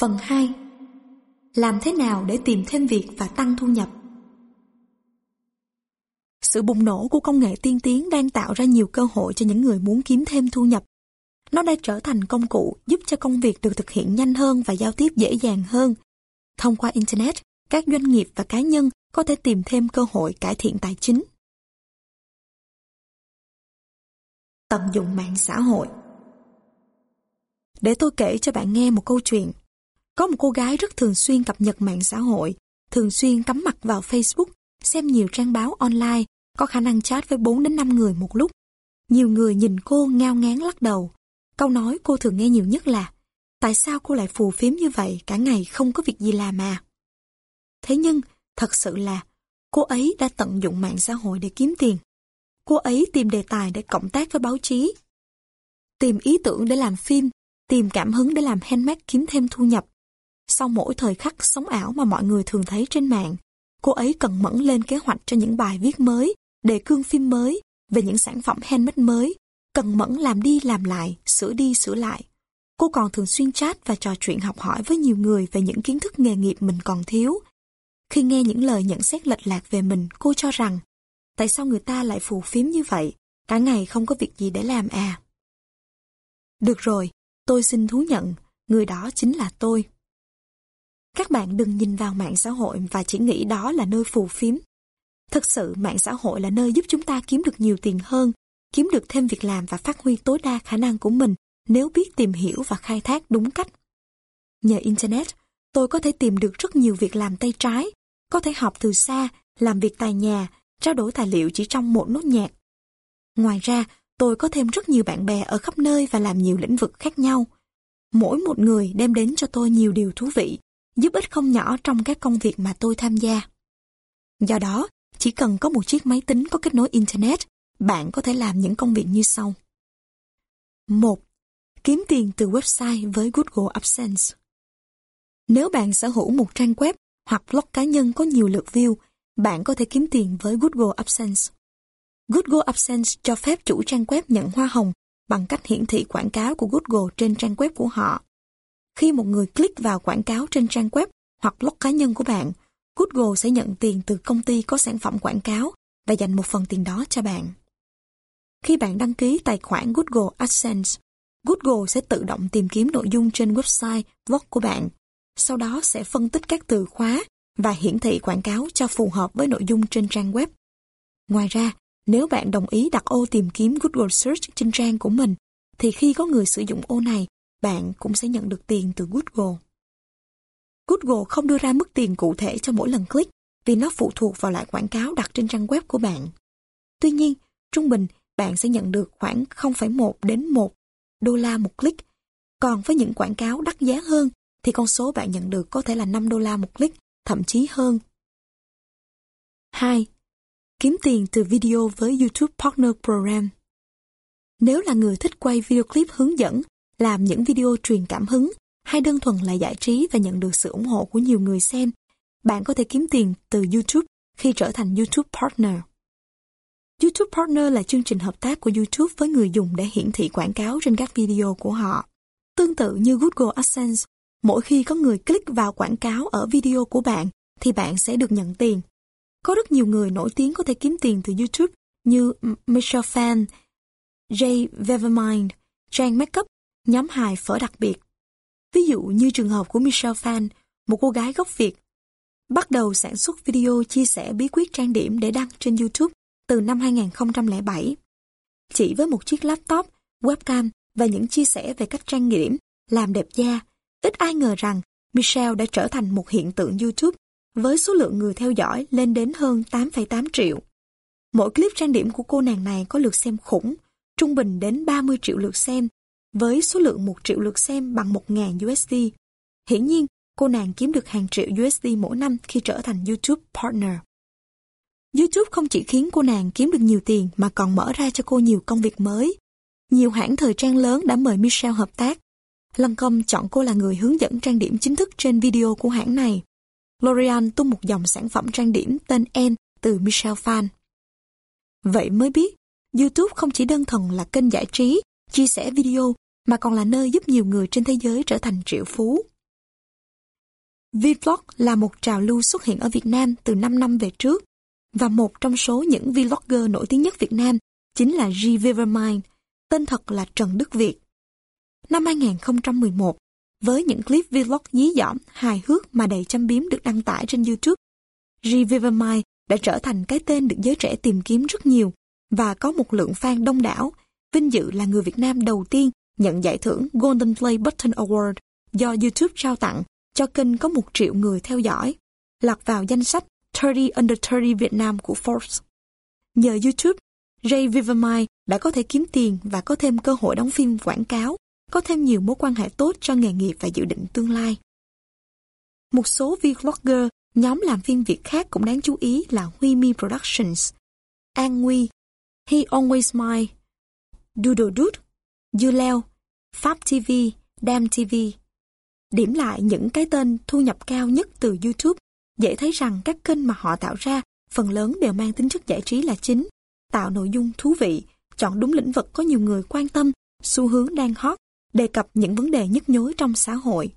Phần 2 Làm thế nào để tìm thêm việc và tăng thu nhập? Sự bùng nổ của công nghệ tiên tiến đang tạo ra nhiều cơ hội cho những người muốn kiếm thêm thu nhập. Nó đã trở thành công cụ giúp cho công việc được thực hiện nhanh hơn và giao tiếp dễ dàng hơn. Thông qua Internet, các doanh nghiệp và cá nhân có thể tìm thêm cơ hội cải thiện tài chính. Tận dụng mạng xã hội Để tôi kể cho bạn nghe một câu chuyện. Có một cô gái rất thường xuyên cập nhật mạng xã hội, thường xuyên cắm mặt vào Facebook, xem nhiều trang báo online, có khả năng chat với 4 đến 5 người một lúc. Nhiều người nhìn cô ngao ngán lắc đầu. Câu nói cô thường nghe nhiều nhất là Tại sao cô lại phù phiếm như vậy cả ngày không có việc gì làm mà? Thế nhưng, thật sự là cô ấy đã tận dụng mạng xã hội để kiếm tiền. Cô ấy tìm đề tài để cộng tác với báo chí, tìm ý tưởng để làm phim, tìm cảm hứng để làm handmade kiếm thêm thu nhập. Sau mỗi thời khắc sống ảo mà mọi người thường thấy trên mạng, cô ấy cần mẫn lên kế hoạch cho những bài viết mới, đề cương phim mới, về những sản phẩm handmade mới, cần mẫn làm đi làm lại, sửa đi sửa lại. Cô còn thường xuyên chat và trò chuyện học hỏi với nhiều người về những kiến thức nghề nghiệp mình còn thiếu. Khi nghe những lời nhận xét lệch lạc về mình, cô cho rằng tại sao người ta lại phù phiếm như vậy, cả ngày không có việc gì để làm à. Được rồi, tôi xin thú nhận, người đó chính là tôi. Các bạn đừng nhìn vào mạng xã hội và chỉ nghĩ đó là nơi phù phiếm. Thực sự mạng xã hội là nơi giúp chúng ta kiếm được nhiều tiền hơn, kiếm được thêm việc làm và phát huy tối đa khả năng của mình nếu biết tìm hiểu và khai thác đúng cách. Nhờ Internet, tôi có thể tìm được rất nhiều việc làm tay trái, có thể học từ xa, làm việc tại nhà, trao đổi tài liệu chỉ trong một nốt nhạc. Ngoài ra, tôi có thêm rất nhiều bạn bè ở khắp nơi và làm nhiều lĩnh vực khác nhau. Mỗi một người đem đến cho tôi nhiều điều thú vị, giúp ích không nhỏ trong các công việc mà tôi tham gia. Do đó, chỉ cần có một chiếc máy tính có kết nối Internet, bạn có thể làm những công việc như sau. 1. Kiếm tiền từ website với Google AdSense. Nếu bạn sở hữu một trang web hoặc blog cá nhân có nhiều lượt view, bạn có thể kiếm tiền với Google AdSense. Google AdSense cho phép chủ trang web nhận hoa hồng bằng cách hiển thị quảng cáo của Google trên trang web của họ. Khi một người click vào quảng cáo trên trang web hoặc blog cá nhân của bạn, Google sẽ nhận tiền từ công ty có sản phẩm quảng cáo và dành một phần tiền đó cho bạn. Khi bạn đăng ký tài khoản Google AdSense, Google sẽ tự động tìm kiếm nội dung trên website, blog của bạn, sau đó sẽ phân tích các từ khóa và hiển thị quảng cáo cho phù hợp với nội dung trên trang web. Ngoài ra, nếu bạn đồng ý đặt ô tìm kiếm Google Search trên trang của mình, thì khi có người sử dụng ô này, bạn cũng sẽ nhận được tiền từ Google. Google không đưa ra mức tiền cụ thể cho mỗi lần click vì nó phụ thuộc vào loại quảng cáo đặt trên trang web của bạn. Tuy nhiên, trung bình bạn sẽ nhận được khoảng 0,1 đến 1 đô la một click. Còn với những quảng cáo đắt giá hơn thì con số bạn nhận được có thể là 5 đô la một click, thậm chí hơn. 2. Kiếm tiền từ video với YouTube Partner Program Nếu là người thích quay video clip hướng dẫn, làm những video truyền cảm hứng, hay đơn thuần là giải trí và nhận được sự ủng hộ của nhiều người xem, bạn có thể kiếm tiền từ YouTube khi trở thành YouTube Partner. YouTube Partner là chương trình hợp tác của YouTube với người dùng để hiển thị quảng cáo trên các video của họ. Tương tự như Google AdSense, mỗi khi có người click vào quảng cáo ở video của bạn thì bạn sẽ được nhận tiền. Có rất nhiều người nổi tiếng có thể kiếm tiền từ YouTube như Michelle Phan, Jay Vevermind, Trang Makeup, nhóm hài phở đặc biệt. Ví dụ như trường hợp của Michelle Phan, một cô gái gốc Việt, bắt đầu sản xuất video chia sẻ bí quyết trang điểm để đăng trên YouTube từ năm 2007. Chỉ với một chiếc laptop, webcam và những chia sẻ về cách trang điểm, làm đẹp da, ít ai ngờ rằng Michelle đã trở thành một hiện tượng YouTube với số lượng người theo dõi lên đến hơn 8,8 triệu. Mỗi clip trang điểm của cô nàng này có lượt xem khủng, trung bình đến 30 triệu lượt xem, với số lượng 1 triệu lượt xem bằng 1.000 USD. Hiển nhiên, cô nàng kiếm được hàng triệu USD mỗi năm khi trở thành YouTube Partner. YouTube không chỉ khiến cô nàng kiếm được nhiều tiền mà còn mở ra cho cô nhiều công việc mới. Nhiều hãng thời trang lớn đã mời Michelle hợp tác. Lancome chọn cô là người hướng dẫn trang điểm chính thức trên video của hãng này. L'Oreal tung một dòng sản phẩm trang điểm tên N từ Michelle Phan. Vậy mới biết, YouTube không chỉ đơn thuần là kênh giải trí, chia sẻ video, mà còn là nơi giúp nhiều người trên thế giới trở thành triệu phú. Vlog là một trào lưu xuất hiện ở Việt Nam từ 5 năm về trước và một trong số những vlogger nổi tiếng nhất Việt Nam chính là G. Vivermind, tên thật là Trần Đức Việt. Năm 2011, với những clip vlog dí dỏm, hài hước mà đầy châm biếm được đăng tải trên YouTube, G. Vivermind đã trở thành cái tên được giới trẻ tìm kiếm rất nhiều và có một lượng fan đông đảo, vinh dự là người Việt Nam đầu tiên nhận giải thưởng Golden Play Button Award do YouTube trao tặng cho kênh có một triệu người theo dõi, lọt vào danh sách 30 Under 30 Việt Nam của Forbes. Nhờ YouTube, Ray Vivamai đã có thể kiếm tiền và có thêm cơ hội đóng phim quảng cáo, có thêm nhiều mối quan hệ tốt cho nghề nghiệp và dự định tương lai. Một số vlogger, nhóm làm phim Việt khác cũng đáng chú ý là Huy Mi Productions, An Nguy, He Always Smile, Doodle Dood, Dư Leo, Pháp TV, Dam TV. Điểm lại những cái tên thu nhập cao nhất từ YouTube, dễ thấy rằng các kênh mà họ tạo ra phần lớn đều mang tính chất giải trí là chính, tạo nội dung thú vị, chọn đúng lĩnh vực có nhiều người quan tâm, xu hướng đang hot, đề cập những vấn đề nhức nhối trong xã hội.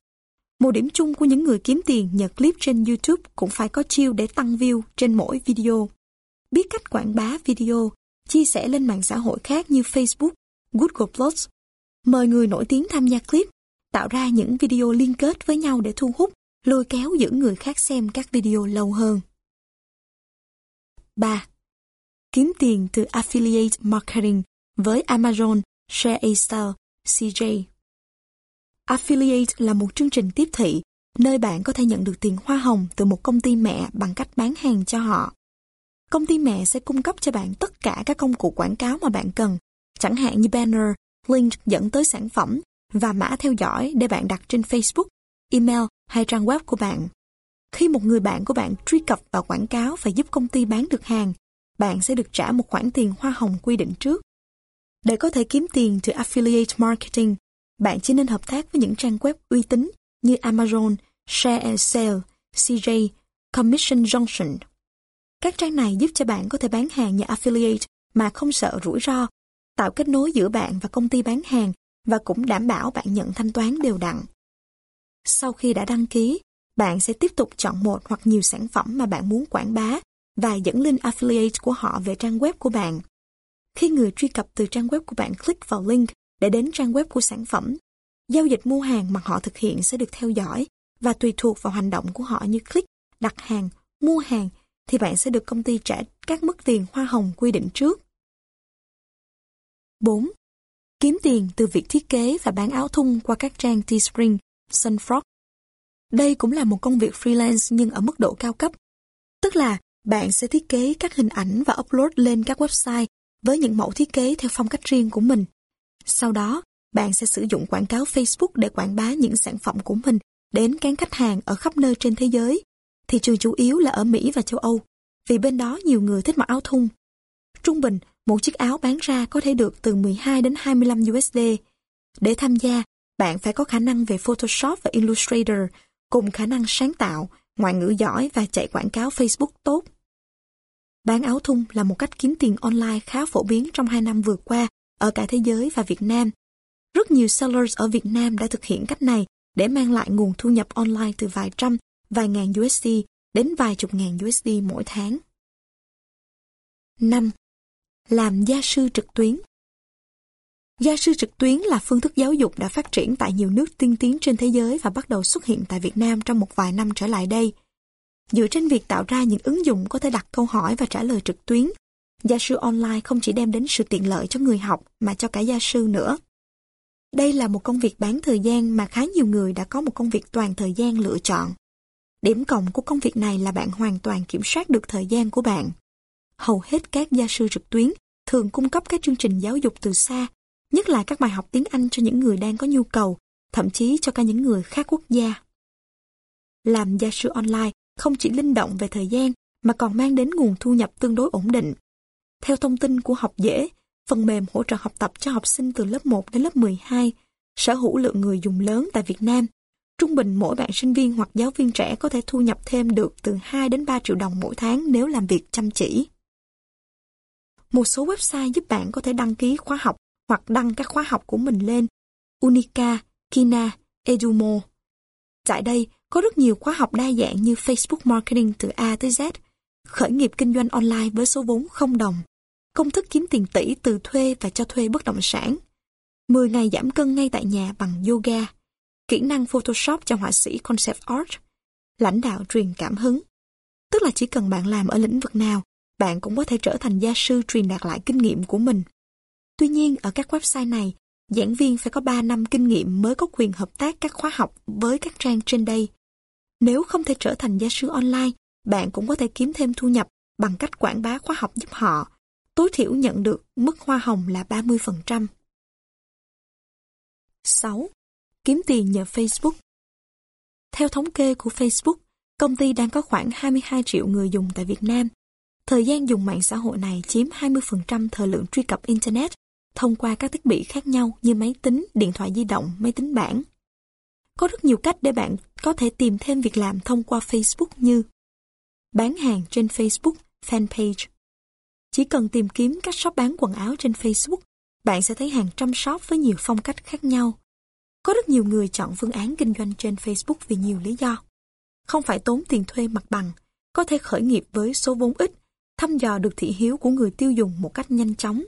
Một điểm chung của những người kiếm tiền nhờ clip trên YouTube cũng phải có chiêu để tăng view trên mỗi video. Biết cách quảng bá video, chia sẻ lên mạng xã hội khác như Facebook, Google Plus, mời người nổi tiếng tham gia clip, tạo ra những video liên kết với nhau để thu hút, lôi kéo giữ người khác xem các video lâu hơn. 3. Kiếm tiền từ Affiliate Marketing với Amazon, ShareASale, CJ. Affiliate là một chương trình tiếp thị nơi bạn có thể nhận được tiền hoa hồng từ một công ty mẹ bằng cách bán hàng cho họ. Công ty mẹ sẽ cung cấp cho bạn tất cả các công cụ quảng cáo mà bạn cần, chẳng hạn như banner, link dẫn tới sản phẩm và mã theo dõi để bạn đặt trên Facebook, email hay trang web của bạn. Khi một người bạn của bạn truy cập vào quảng cáo và giúp công ty bán được hàng, bạn sẽ được trả một khoản tiền hoa hồng quy định trước. Để có thể kiếm tiền từ affiliate marketing, bạn chỉ nên hợp tác với những trang web uy tín như Amazon, Share and Sale, CJ, Commission Junction. Các trang này giúp cho bạn có thể bán hàng nhờ affiliate mà không sợ rủi ro, tạo kết nối giữa bạn và công ty bán hàng và cũng đảm bảo bạn nhận thanh toán đều đặn. Sau khi đã đăng ký, bạn sẽ tiếp tục chọn một hoặc nhiều sản phẩm mà bạn muốn quảng bá và dẫn link affiliate của họ về trang web của bạn. Khi người truy cập từ trang web của bạn click vào link để đến trang web của sản phẩm, giao dịch mua hàng mà họ thực hiện sẽ được theo dõi và tùy thuộc vào hành động của họ như click, đặt hàng, mua hàng thì bạn sẽ được công ty trả các mức tiền hoa hồng quy định trước. 4. Kiếm tiền từ việc thiết kế và bán áo thun qua các trang Teespring, Sunfrog. Đây cũng là một công việc freelance nhưng ở mức độ cao cấp. Tức là bạn sẽ thiết kế các hình ảnh và upload lên các website với những mẫu thiết kế theo phong cách riêng của mình. Sau đó, bạn sẽ sử dụng quảng cáo Facebook để quảng bá những sản phẩm của mình đến các khách hàng ở khắp nơi trên thế giới. Thị trường chủ yếu là ở Mỹ và châu Âu, vì bên đó nhiều người thích mặc áo thun. Trung bình, một chiếc áo bán ra có thể được từ 12 đến 25 USD. Để tham gia, bạn phải có khả năng về Photoshop và Illustrator, cùng khả năng sáng tạo, ngoại ngữ giỏi và chạy quảng cáo Facebook tốt. Bán áo thun là một cách kiếm tiền online khá phổ biến trong hai năm vừa qua ở cả thế giới và Việt Nam. Rất nhiều sellers ở Việt Nam đã thực hiện cách này để mang lại nguồn thu nhập online từ vài trăm, vài ngàn USD đến vài chục ngàn USD mỗi tháng. 5. Làm gia sư trực tuyến Gia sư trực tuyến là phương thức giáo dục đã phát triển tại nhiều nước tiên tiến trên thế giới và bắt đầu xuất hiện tại Việt Nam trong một vài năm trở lại đây. Dựa trên việc tạo ra những ứng dụng có thể đặt câu hỏi và trả lời trực tuyến, gia sư online không chỉ đem đến sự tiện lợi cho người học mà cho cả gia sư nữa. Đây là một công việc bán thời gian mà khá nhiều người đã có một công việc toàn thời gian lựa chọn. Điểm cộng của công việc này là bạn hoàn toàn kiểm soát được thời gian của bạn. Hầu hết các gia sư trực tuyến thường cung cấp các chương trình giáo dục từ xa, nhất là các bài học tiếng Anh cho những người đang có nhu cầu, thậm chí cho cả những người khác quốc gia. Làm gia sư online không chỉ linh động về thời gian mà còn mang đến nguồn thu nhập tương đối ổn định. Theo thông tin của Học Dễ, phần mềm hỗ trợ học tập cho học sinh từ lớp 1 đến lớp 12, sở hữu lượng người dùng lớn tại Việt Nam. Trung bình mỗi bạn sinh viên hoặc giáo viên trẻ có thể thu nhập thêm được từ 2 đến 3 triệu đồng mỗi tháng nếu làm việc chăm chỉ. Một số website giúp bạn có thể đăng ký khóa học hoặc đăng các khóa học của mình lên Unica, Kina, Edumo. Tại đây, Có rất nhiều khóa học đa dạng như Facebook Marketing từ A tới Z, khởi nghiệp kinh doanh online với số vốn không đồng, công thức kiếm tiền tỷ từ thuê và cho thuê bất động sản, 10 ngày giảm cân ngay tại nhà bằng yoga, kỹ năng Photoshop cho họa sĩ concept art, lãnh đạo truyền cảm hứng. Tức là chỉ cần bạn làm ở lĩnh vực nào, bạn cũng có thể trở thành gia sư truyền đạt lại kinh nghiệm của mình. Tuy nhiên, ở các website này, giảng viên phải có 3 năm kinh nghiệm mới có quyền hợp tác các khóa học với các trang trên đây. Nếu không thể trở thành gia sư online, bạn cũng có thể kiếm thêm thu nhập bằng cách quảng bá khóa học giúp họ. Tối thiểu nhận được mức hoa hồng là 30%. 6. Kiếm tiền nhờ Facebook Theo thống kê của Facebook, công ty đang có khoảng 22 triệu người dùng tại Việt Nam. Thời gian dùng mạng xã hội này chiếm 20% thời lượng truy cập Internet thông qua các thiết bị khác nhau như máy tính, điện thoại di động, máy tính bảng. Có rất nhiều cách để bạn có thể tìm thêm việc làm thông qua Facebook như bán hàng trên Facebook, fanpage. Chỉ cần tìm kiếm các shop bán quần áo trên Facebook, bạn sẽ thấy hàng trăm shop với nhiều phong cách khác nhau. Có rất nhiều người chọn phương án kinh doanh trên Facebook vì nhiều lý do. Không phải tốn tiền thuê mặt bằng, có thể khởi nghiệp với số vốn ít, thăm dò được thị hiếu của người tiêu dùng một cách nhanh chóng.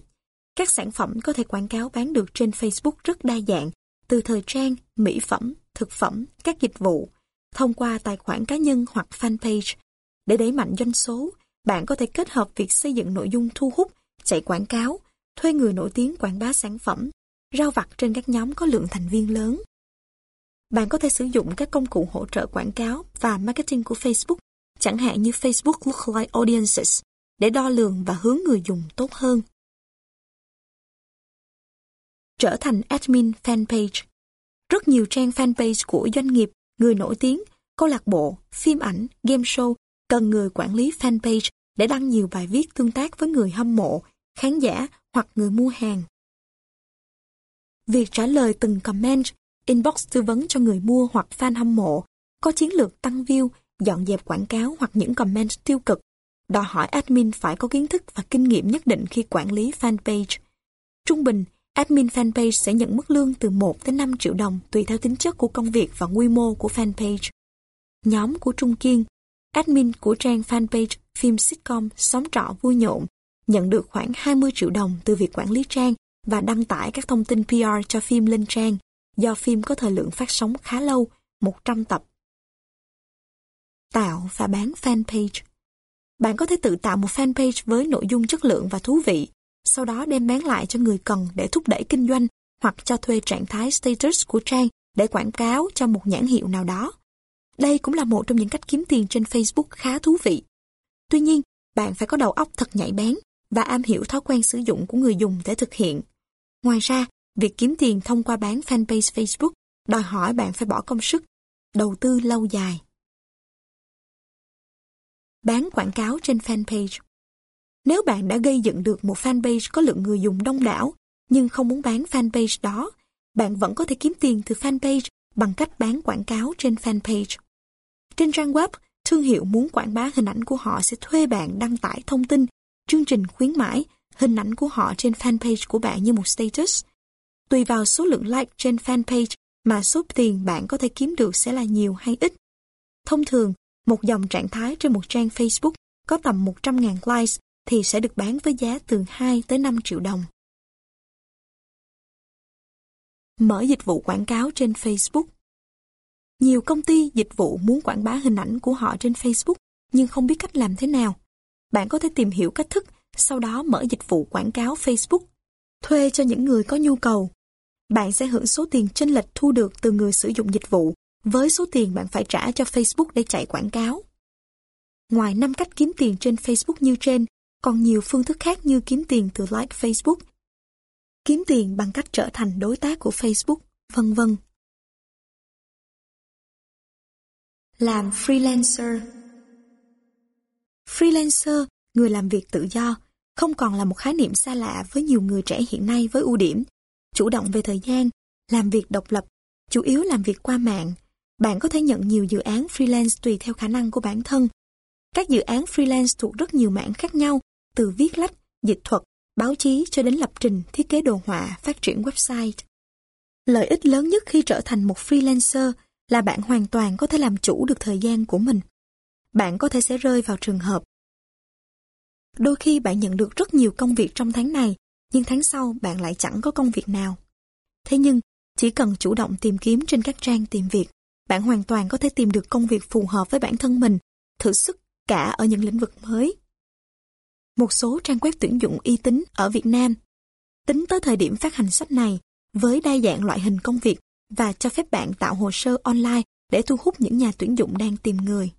Các sản phẩm có thể quảng cáo bán được trên Facebook rất đa dạng, từ thời trang, mỹ phẩm, thực phẩm, các dịch vụ, thông qua tài khoản cá nhân hoặc fanpage. Để đẩy mạnh doanh số, bạn có thể kết hợp việc xây dựng nội dung thu hút, chạy quảng cáo, thuê người nổi tiếng quảng bá sản phẩm, rao vặt trên các nhóm có lượng thành viên lớn. Bạn có thể sử dụng các công cụ hỗ trợ quảng cáo và marketing của Facebook, chẳng hạn như Facebook Lookalike Audiences, để đo lường và hướng người dùng tốt hơn. Trở thành admin fanpage Rất nhiều trang fanpage của doanh nghiệp, người nổi tiếng, câu lạc bộ, phim ảnh, game show cần người quản lý fanpage để đăng nhiều bài viết tương tác với người hâm mộ, khán giả hoặc người mua hàng. Việc trả lời từng comment, inbox tư vấn cho người mua hoặc fan hâm mộ, có chiến lược tăng view, dọn dẹp quảng cáo hoặc những comment tiêu cực, đòi hỏi admin phải có kiến thức và kinh nghiệm nhất định khi quản lý fanpage. Trung bình, admin fanpage sẽ nhận mức lương từ 1 đến 5 triệu đồng tùy theo tính chất của công việc và quy mô của fanpage. Nhóm của Trung Kiên, admin của trang fanpage phim sitcom Sống trọ vui nhộn, nhận được khoảng 20 triệu đồng từ việc quản lý trang và đăng tải các thông tin PR cho phim lên trang, do phim có thời lượng phát sóng khá lâu, 100 tập. Tạo và bán fanpage Bạn có thể tự tạo một fanpage với nội dung chất lượng và thú vị, sau đó đem bán lại cho người cần để thúc đẩy kinh doanh hoặc cho thuê trạng thái status của trang để quảng cáo cho một nhãn hiệu nào đó. Đây cũng là một trong những cách kiếm tiền trên Facebook khá thú vị. Tuy nhiên, bạn phải có đầu óc thật nhạy bén và am hiểu thói quen sử dụng của người dùng để thực hiện. Ngoài ra, việc kiếm tiền thông qua bán fanpage Facebook đòi hỏi bạn phải bỏ công sức, đầu tư lâu dài. Bán quảng cáo trên fanpage Nếu bạn đã gây dựng được một fanpage có lượng người dùng đông đảo, nhưng không muốn bán fanpage đó, bạn vẫn có thể kiếm tiền từ fanpage bằng cách bán quảng cáo trên fanpage. Trên trang web, thương hiệu muốn quảng bá hình ảnh của họ sẽ thuê bạn đăng tải thông tin, chương trình khuyến mãi, hình ảnh của họ trên fanpage của bạn như một status. Tùy vào số lượng like trên fanpage mà số tiền bạn có thể kiếm được sẽ là nhiều hay ít. Thông thường, một dòng trạng thái trên một trang Facebook có tầm 100.000 likes thì sẽ được bán với giá từ 2 tới 5 triệu đồng. Mở dịch vụ quảng cáo trên Facebook Nhiều công ty dịch vụ muốn quảng bá hình ảnh của họ trên Facebook nhưng không biết cách làm thế nào. Bạn có thể tìm hiểu cách thức sau đó mở dịch vụ quảng cáo Facebook, thuê cho những người có nhu cầu. Bạn sẽ hưởng số tiền chênh lệch thu được từ người sử dụng dịch vụ với số tiền bạn phải trả cho Facebook để chạy quảng cáo. Ngoài 5 cách kiếm tiền trên Facebook như trên, còn nhiều phương thức khác như kiếm tiền từ like Facebook, kiếm tiền bằng cách trở thành đối tác của Facebook, vân vân. Làm freelancer Freelancer người làm việc tự do, không còn là một khái niệm xa lạ với nhiều người trẻ hiện nay với ưu điểm, chủ động về thời gian, làm việc độc lập, chủ yếu làm việc qua mạng. Bạn có thể nhận nhiều dự án freelance tùy theo khả năng của bản thân. Các dự án freelance thuộc rất nhiều mảng khác nhau, từ viết lách, dịch thuật, báo chí cho đến lập trình, thiết kế đồ họa, phát triển website. Lợi ích lớn nhất khi trở thành một freelancer là bạn hoàn toàn có thể làm chủ được thời gian của mình. Bạn có thể sẽ rơi vào trường hợp. Đôi khi bạn nhận được rất nhiều công việc trong tháng này, nhưng tháng sau bạn lại chẳng có công việc nào. Thế nhưng, chỉ cần chủ động tìm kiếm trên các trang tìm việc, bạn hoàn toàn có thể tìm được công việc phù hợp với bản thân mình, thử sức cả ở những lĩnh vực mới. Một số trang web tuyển dụng uy tín ở Việt Nam tính tới thời điểm phát hành sách này với đa dạng loại hình công việc và cho phép bạn tạo hồ sơ online để thu hút những nhà tuyển dụng đang tìm người.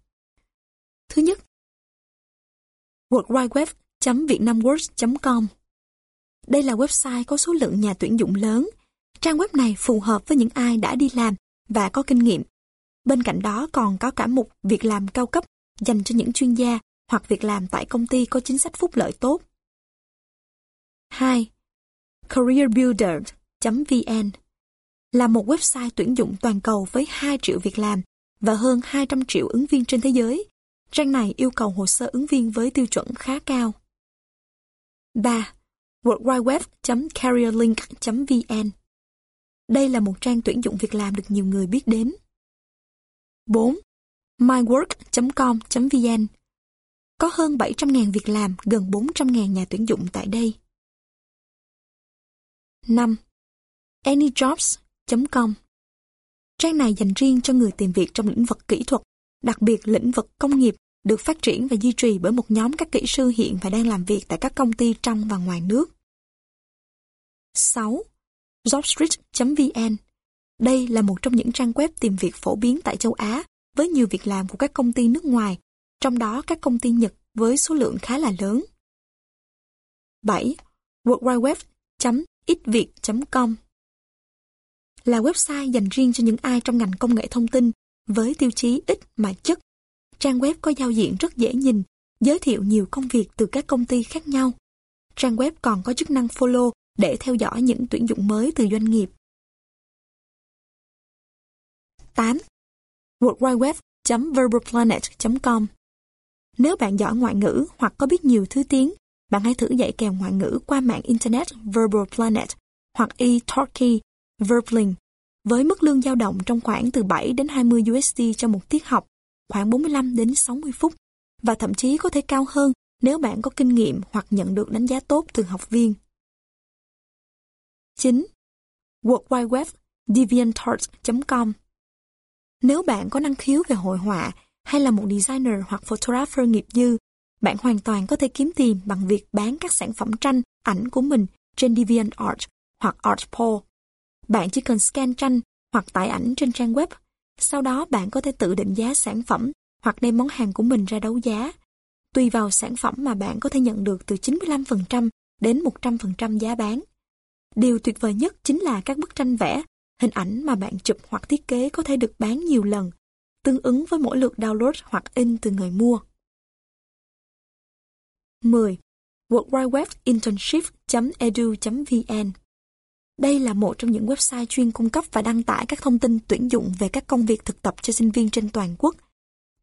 Thứ nhất, worldwideweb.vietnamworks.com Đây là website có số lượng nhà tuyển dụng lớn. Trang web này phù hợp với những ai đã đi làm và có kinh nghiệm. Bên cạnh đó còn có cả mục việc làm cao cấp dành cho những chuyên gia hoặc việc làm tại công ty có chính sách phúc lợi tốt. 2. careerbuilder.vn là một website tuyển dụng toàn cầu với 2 triệu việc làm và hơn 200 triệu ứng viên trên thế giới. Trang này yêu cầu hồ sơ ứng viên với tiêu chuẩn khá cao. 3. worldwideweb.careerlink.vn Đây là một trang tuyển dụng việc làm được nhiều người biết đến. 4. mywork.com.vn Có hơn 700.000 việc làm, gần 400.000 nhà tuyển dụng tại đây. 5. Anyjobs.com Trang này dành riêng cho người tìm việc trong lĩnh vực kỹ thuật, đặc biệt lĩnh vực công nghiệp, được phát triển và duy trì bởi một nhóm các kỹ sư hiện và đang làm việc tại các công ty trong và ngoài nước. 6. Jobstreet.vn Đây là một trong những trang web tìm việc phổ biến tại châu Á với nhiều việc làm của các công ty nước ngoài, trong đó các công ty Nhật với số lượng khá là lớn. 7. worldwideweb.itviet.com là website dành riêng cho những ai trong ngành công nghệ thông tin với tiêu chí ít mà chất. Trang web có giao diện rất dễ nhìn, giới thiệu nhiều công việc từ các công ty khác nhau. Trang web còn có chức năng follow để theo dõi những tuyển dụng mới từ doanh nghiệp. 8. worldwideweb.verbalplanet.com Nếu bạn giỏi ngoại ngữ hoặc có biết nhiều thứ tiếng, bạn hãy thử dạy kèm ngoại ngữ qua mạng Internet Verbal Planet hoặc eTalki Verbling với mức lương dao động trong khoảng từ 7 đến 20 USD cho một tiết học, khoảng 45 đến 60 phút, và thậm chí có thể cao hơn nếu bạn có kinh nghiệm hoặc nhận được đánh giá tốt từ học viên. 9. World Wide Web DeviantArt.com Nếu bạn có năng khiếu về hội họa hay là một designer hoặc photographer nghiệp dư, bạn hoàn toàn có thể kiếm tiền bằng việc bán các sản phẩm tranh, ảnh của mình trên DeviantArt hoặc artpo. Bạn chỉ cần scan tranh hoặc tải ảnh trên trang web. Sau đó bạn có thể tự định giá sản phẩm hoặc đem món hàng của mình ra đấu giá. Tùy vào sản phẩm mà bạn có thể nhận được từ 95% đến 100% giá bán. Điều tuyệt vời nhất chính là các bức tranh vẽ, hình ảnh mà bạn chụp hoặc thiết kế có thể được bán nhiều lần, tương ứng với mỗi lượt download hoặc in từ người mua. 10. World Wide Web Internship.edu.vn đây là một trong những website chuyên cung cấp và đăng tải các thông tin tuyển dụng về các công việc thực tập cho sinh viên trên toàn quốc.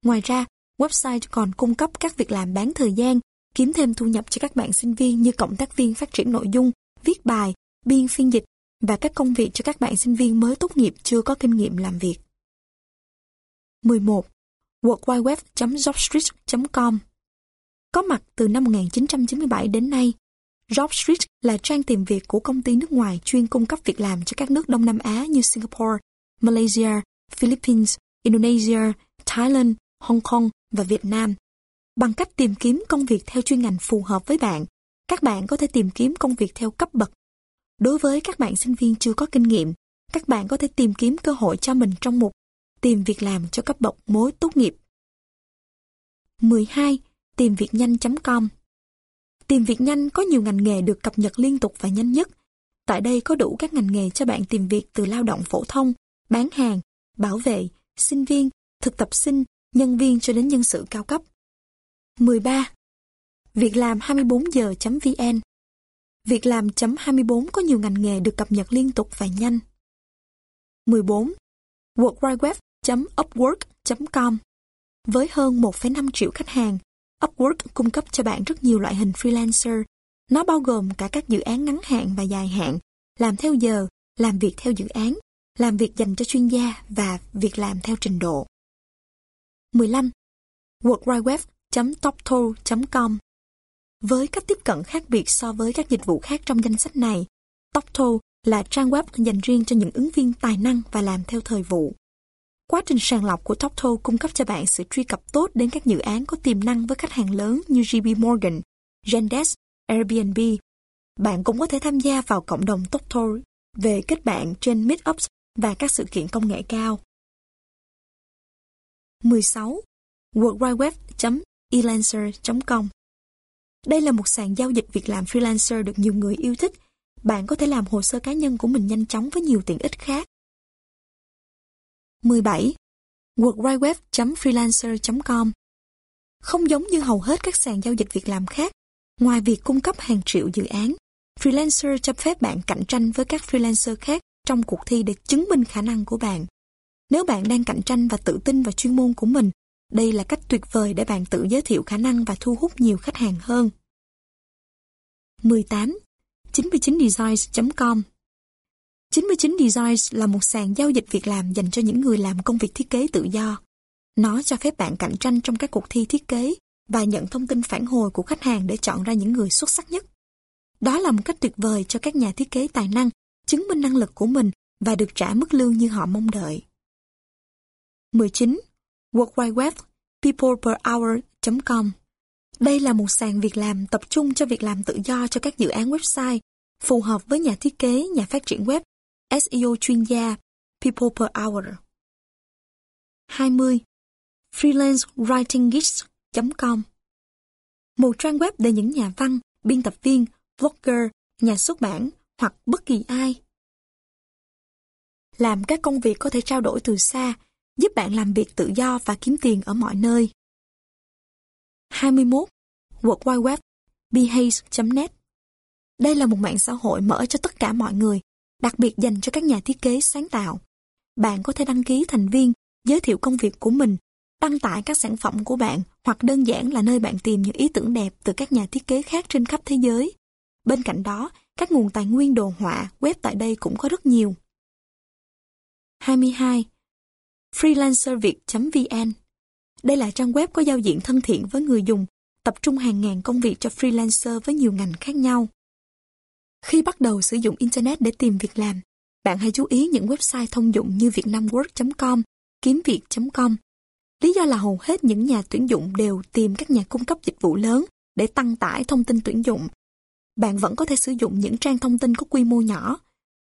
Ngoài ra, website còn cung cấp các việc làm bán thời gian, kiếm thêm thu nhập cho các bạn sinh viên như cộng tác viên phát triển nội dung, viết bài, biên phiên dịch và các công việc cho các bạn sinh viên mới tốt nghiệp chưa có kinh nghiệm làm việc. 11. worldwideweb.jobstreet.com Có mặt từ năm 1997 đến nay, JobStreet là trang tìm việc của công ty nước ngoài chuyên cung cấp việc làm cho các nước Đông Nam Á như Singapore, Malaysia, Philippines, Indonesia, Thailand, Hong Kong và Việt Nam. Bằng cách tìm kiếm công việc theo chuyên ngành phù hợp với bạn, các bạn có thể tìm kiếm công việc theo cấp bậc. Đối với các bạn sinh viên chưa có kinh nghiệm, các bạn có thể tìm kiếm cơ hội cho mình trong mục Tìm việc làm cho cấp bậc mối tốt nghiệp. 12. Tìm việc nhanh.com Tìm việc nhanh có nhiều ngành nghề được cập nhật liên tục và nhanh nhất. Tại đây có đủ các ngành nghề cho bạn tìm việc từ lao động phổ thông, bán hàng, bảo vệ, sinh viên, thực tập sinh, nhân viên cho đến nhân sự cao cấp. 13. Việc làm 24 giờ.vn Việc làm.24 có nhiều ngành nghề được cập nhật liên tục và nhanh. 14. worldwideweb.upwork.com Với hơn 1,5 triệu khách hàng, Upwork cung cấp cho bạn rất nhiều loại hình freelancer. Nó bao gồm cả các dự án ngắn hạn và dài hạn, làm theo giờ, làm việc theo dự án, làm việc dành cho chuyên gia và việc làm theo trình độ. 15. WorldWideWeb.toptool.com Với cách tiếp cận khác biệt so với các dịch vụ khác trong danh sách này, Toptool là trang web dành riêng cho những ứng viên tài năng và làm theo thời vụ. Quá trình sàng lọc của Topto cung cấp cho bạn sự truy cập tốt đến các dự án có tiềm năng với khách hàng lớn như JP Morgan, Zendesk, Airbnb. Bạn cũng có thể tham gia vào cộng đồng Topto về kết bạn trên Meetups và các sự kiện công nghệ cao. 16. worldwideweb.elancer.com Đây là một sàn giao dịch việc làm freelancer được nhiều người yêu thích. Bạn có thể làm hồ sơ cá nhân của mình nhanh chóng với nhiều tiện ích khác. 17. worldwideweb.freelancer.com Không giống như hầu hết các sàn giao dịch việc làm khác, ngoài việc cung cấp hàng triệu dự án, Freelancer cho phép bạn cạnh tranh với các freelancer khác trong cuộc thi để chứng minh khả năng của bạn. Nếu bạn đang cạnh tranh và tự tin vào chuyên môn của mình, đây là cách tuyệt vời để bạn tự giới thiệu khả năng và thu hút nhiều khách hàng hơn. 18. 99designs.com 99 Designs là một sàn giao dịch việc làm dành cho những người làm công việc thiết kế tự do. Nó cho phép bạn cạnh tranh trong các cuộc thi thiết kế và nhận thông tin phản hồi của khách hàng để chọn ra những người xuất sắc nhất. Đó là một cách tuyệt vời cho các nhà thiết kế tài năng chứng minh năng lực của mình và được trả mức lương như họ mong đợi. 19. World Wide Web peopleperhour.com Đây là một sàn việc làm tập trung cho việc làm tự do cho các dự án website phù hợp với nhà thiết kế, nhà phát triển web, SEO chuyên gia, people per hour. 20. freelancewritinggigs.com Một trang web để những nhà văn, biên tập viên, blogger, nhà xuất bản hoặc bất kỳ ai. Làm các công việc có thể trao đổi từ xa, giúp bạn làm việc tự do và kiếm tiền ở mọi nơi. 21. World Wide Web Behave.net Đây là một mạng xã hội mở cho tất cả mọi người, đặc biệt dành cho các nhà thiết kế sáng tạo. Bạn có thể đăng ký thành viên, giới thiệu công việc của mình, đăng tải các sản phẩm của bạn hoặc đơn giản là nơi bạn tìm những ý tưởng đẹp từ các nhà thiết kế khác trên khắp thế giới. Bên cạnh đó, các nguồn tài nguyên đồ họa, web tại đây cũng có rất nhiều. 22. freelancerviet.vn Đây là trang web có giao diện thân thiện với người dùng, tập trung hàng ngàn công việc cho freelancer với nhiều ngành khác nhau. Khi bắt đầu sử dụng Internet để tìm việc làm, bạn hãy chú ý những website thông dụng như vietnamwork.com, kiếm-việc.com. Lý do là hầu hết những nhà tuyển dụng đều tìm các nhà cung cấp dịch vụ lớn để tăng tải thông tin tuyển dụng bạn vẫn có thể sử dụng những trang thông tin có quy mô nhỏ.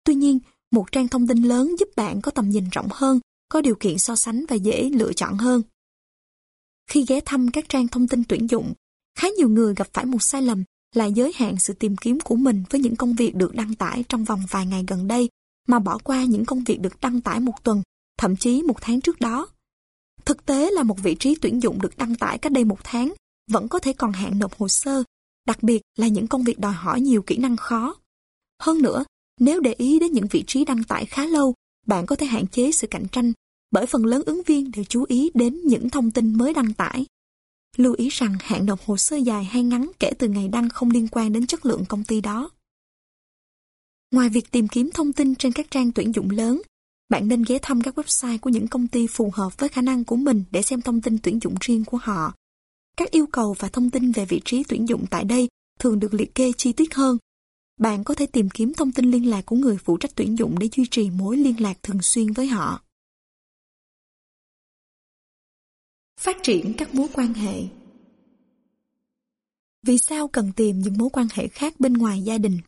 Tuy nhiên, một trang thông tin lớn giúp bạn có tầm nhìn rộng hơn, có điều kiện so sánh và dễ lựa chọn hơn. Khi ghé thăm các trang thông tin tuyển dụng, khá nhiều người gặp phải một sai lầm là giới hạn sự tìm kiếm của mình với những công việc được đăng tải trong vòng vài ngày gần đây mà bỏ qua những công việc được đăng tải một tuần, thậm chí một tháng trước đó. Thực tế là một vị trí tuyển dụng được đăng tải cách đây một tháng vẫn có thể còn hạn nộp hồ sơ đặc biệt là những công việc đòi hỏi nhiều kỹ năng khó. Hơn nữa, nếu để ý đến những vị trí đăng tải khá lâu, bạn có thể hạn chế sự cạnh tranh bởi phần lớn ứng viên đều chú ý đến những thông tin mới đăng tải. Lưu ý rằng hạn nộp hồ sơ dài hay ngắn kể từ ngày đăng không liên quan đến chất lượng công ty đó. Ngoài việc tìm kiếm thông tin trên các trang tuyển dụng lớn, bạn nên ghé thăm các website của những công ty phù hợp với khả năng của mình để xem thông tin tuyển dụng riêng của họ. Các yêu cầu và thông tin về vị trí tuyển dụng tại đây thường được liệt kê chi tiết hơn. Bạn có thể tìm kiếm thông tin liên lạc của người phụ trách tuyển dụng để duy trì mối liên lạc thường xuyên với họ. Phát triển các mối quan hệ Vì sao cần tìm những mối quan hệ khác bên ngoài gia đình?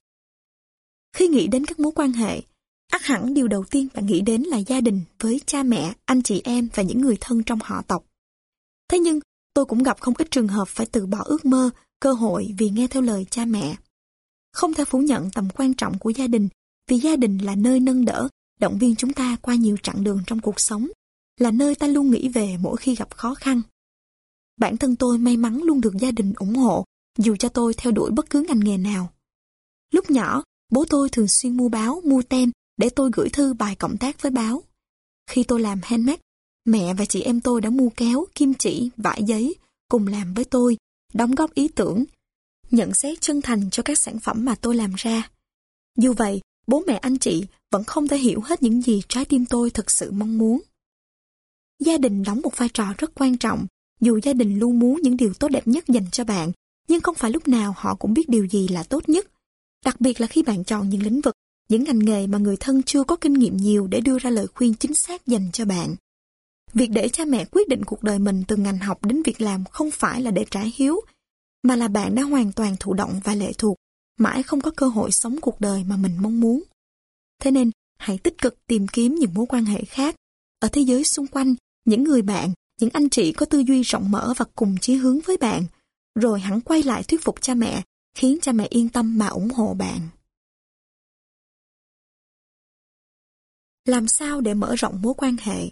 Khi nghĩ đến các mối quan hệ, ắt hẳn điều đầu tiên bạn nghĩ đến là gia đình với cha mẹ, anh chị em và những người thân trong họ tộc. Thế nhưng, tôi cũng gặp không ít trường hợp phải từ bỏ ước mơ, cơ hội vì nghe theo lời cha mẹ. Không thể phủ nhận tầm quan trọng của gia đình, vì gia đình là nơi nâng đỡ, động viên chúng ta qua nhiều chặng đường trong cuộc sống, là nơi ta luôn nghĩ về mỗi khi gặp khó khăn. Bản thân tôi may mắn luôn được gia đình ủng hộ, dù cho tôi theo đuổi bất cứ ngành nghề nào. Lúc nhỏ, bố tôi thường xuyên mua báo, mua tem để tôi gửi thư bài cộng tác với báo. Khi tôi làm handmade, Mẹ và chị em tôi đã mua kéo, kim chỉ, vải giấy, cùng làm với tôi, đóng góp ý tưởng, nhận xét chân thành cho các sản phẩm mà tôi làm ra. Dù vậy, bố mẹ anh chị vẫn không thể hiểu hết những gì trái tim tôi thực sự mong muốn. Gia đình đóng một vai trò rất quan trọng, dù gia đình luôn muốn những điều tốt đẹp nhất dành cho bạn, nhưng không phải lúc nào họ cũng biết điều gì là tốt nhất. Đặc biệt là khi bạn chọn những lĩnh vực, những ngành nghề mà người thân chưa có kinh nghiệm nhiều để đưa ra lời khuyên chính xác dành cho bạn. Việc để cha mẹ quyết định cuộc đời mình từ ngành học đến việc làm không phải là để trả hiếu, mà là bạn đã hoàn toàn thụ động và lệ thuộc, mãi không có cơ hội sống cuộc đời mà mình mong muốn. Thế nên, hãy tích cực tìm kiếm những mối quan hệ khác. Ở thế giới xung quanh, những người bạn, những anh chị có tư duy rộng mở và cùng chí hướng với bạn, rồi hẳn quay lại thuyết phục cha mẹ, khiến cha mẹ yên tâm mà ủng hộ bạn. Làm sao để mở rộng mối quan hệ?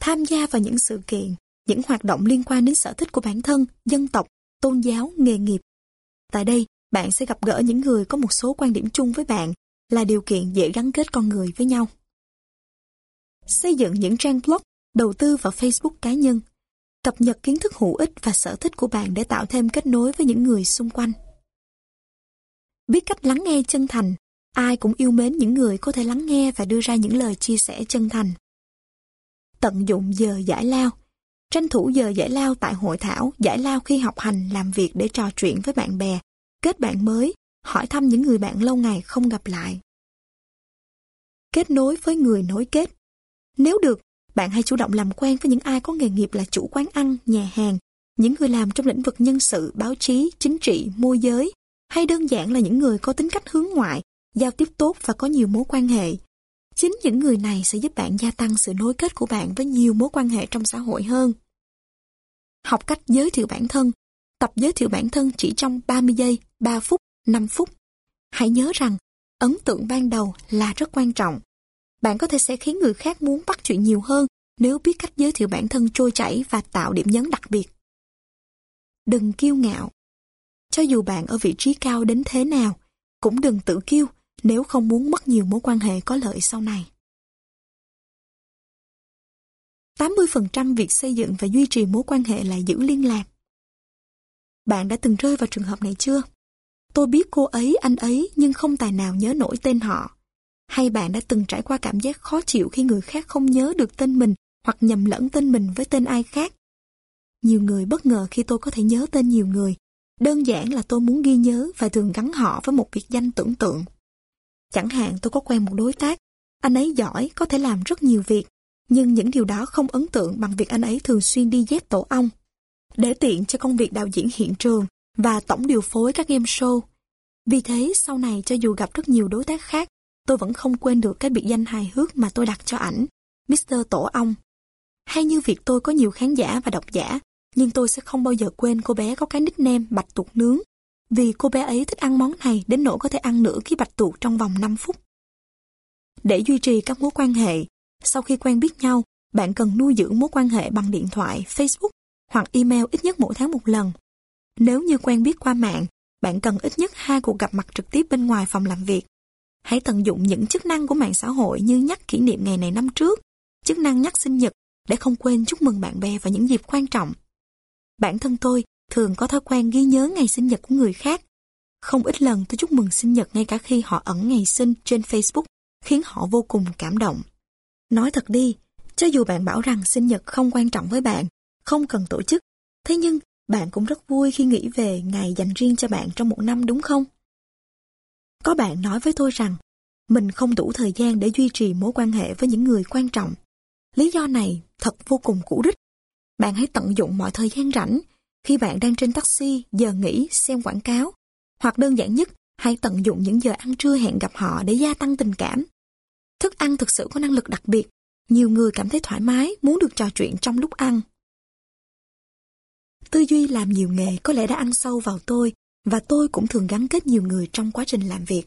Tham gia vào những sự kiện, những hoạt động liên quan đến sở thích của bản thân, dân tộc, tôn giáo, nghề nghiệp. Tại đây, bạn sẽ gặp gỡ những người có một số quan điểm chung với bạn là điều kiện dễ gắn kết con người với nhau. Xây dựng những trang blog, đầu tư vào Facebook cá nhân, cập nhật kiến thức hữu ích và sở thích của bạn để tạo thêm kết nối với những người xung quanh. Biết cách lắng nghe chân thành, ai cũng yêu mến những người có thể lắng nghe và đưa ra những lời chia sẻ chân thành. Tận dụng giờ giải lao, tranh thủ giờ giải lao tại hội thảo, giải lao khi học hành, làm việc để trò chuyện với bạn bè, kết bạn mới, hỏi thăm những người bạn lâu ngày không gặp lại. Kết nối với người nối kết. Nếu được, bạn hãy chủ động làm quen với những ai có nghề nghiệp là chủ quán ăn, nhà hàng, những người làm trong lĩnh vực nhân sự, báo chí, chính trị, môi giới, hay đơn giản là những người có tính cách hướng ngoại, giao tiếp tốt và có nhiều mối quan hệ. Chính những người này sẽ giúp bạn gia tăng sự nối kết của bạn với nhiều mối quan hệ trong xã hội hơn. Học cách giới thiệu bản thân. Tập giới thiệu bản thân chỉ trong 30 giây, 3 phút, 5 phút. Hãy nhớ rằng, ấn tượng ban đầu là rất quan trọng. Bạn có thể sẽ khiến người khác muốn bắt chuyện nhiều hơn nếu biết cách giới thiệu bản thân trôi chảy và tạo điểm nhấn đặc biệt. Đừng kiêu ngạo. Cho dù bạn ở vị trí cao đến thế nào, cũng đừng tự kiêu nếu không muốn mất nhiều mối quan hệ có lợi sau này. 80% việc xây dựng và duy trì mối quan hệ là giữ liên lạc. Bạn đã từng rơi vào trường hợp này chưa? Tôi biết cô ấy, anh ấy nhưng không tài nào nhớ nổi tên họ. Hay bạn đã từng trải qua cảm giác khó chịu khi người khác không nhớ được tên mình hoặc nhầm lẫn tên mình với tên ai khác? Nhiều người bất ngờ khi tôi có thể nhớ tên nhiều người. Đơn giản là tôi muốn ghi nhớ và thường gắn họ với một biệt danh tưởng tượng. Chẳng hạn tôi có quen một đối tác, anh ấy giỏi, có thể làm rất nhiều việc, nhưng những điều đó không ấn tượng bằng việc anh ấy thường xuyên đi dép tổ ong. Để tiện cho công việc đạo diễn hiện trường và tổng điều phối các game show. Vì thế, sau này cho dù gặp rất nhiều đối tác khác, tôi vẫn không quên được cái biệt danh hài hước mà tôi đặt cho ảnh, Mr. Tổ ong. Hay như việc tôi có nhiều khán giả và độc giả, nhưng tôi sẽ không bao giờ quên cô bé có cái nickname bạch tuộc nướng, vì cô bé ấy thích ăn món này đến nỗi có thể ăn nửa ký bạch tuộc trong vòng 5 phút. Để duy trì các mối quan hệ, sau khi quen biết nhau, bạn cần nuôi dưỡng mối quan hệ bằng điện thoại, Facebook hoặc email ít nhất mỗi tháng một lần. Nếu như quen biết qua mạng, bạn cần ít nhất hai cuộc gặp mặt trực tiếp bên ngoài phòng làm việc. Hãy tận dụng những chức năng của mạng xã hội như nhắc kỷ niệm ngày này năm trước, chức năng nhắc sinh nhật để không quên chúc mừng bạn bè vào những dịp quan trọng. Bản thân tôi thường có thói quen ghi nhớ ngày sinh nhật của người khác. Không ít lần tôi chúc mừng sinh nhật ngay cả khi họ ẩn ngày sinh trên Facebook, khiến họ vô cùng cảm động. Nói thật đi, cho dù bạn bảo rằng sinh nhật không quan trọng với bạn, không cần tổ chức, thế nhưng bạn cũng rất vui khi nghĩ về ngày dành riêng cho bạn trong một năm đúng không? Có bạn nói với tôi rằng, mình không đủ thời gian để duy trì mối quan hệ với những người quan trọng. Lý do này thật vô cùng cũ rích. Bạn hãy tận dụng mọi thời gian rảnh khi bạn đang trên taxi, giờ nghỉ, xem quảng cáo. Hoặc đơn giản nhất, hãy tận dụng những giờ ăn trưa hẹn gặp họ để gia tăng tình cảm. Thức ăn thực sự có năng lực đặc biệt. Nhiều người cảm thấy thoải mái, muốn được trò chuyện trong lúc ăn. Tư duy làm nhiều nghề có lẽ đã ăn sâu vào tôi và tôi cũng thường gắn kết nhiều người trong quá trình làm việc.